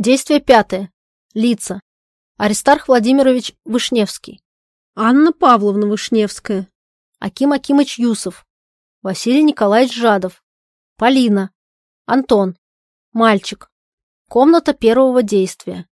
Действие пятое. Лица. Аристарх Владимирович Вышневский. Анна Павловна Вышневская. Аким Акимыч Юсов. Василий Николаевич Жадов. Полина. Антон. Мальчик. Комната первого действия.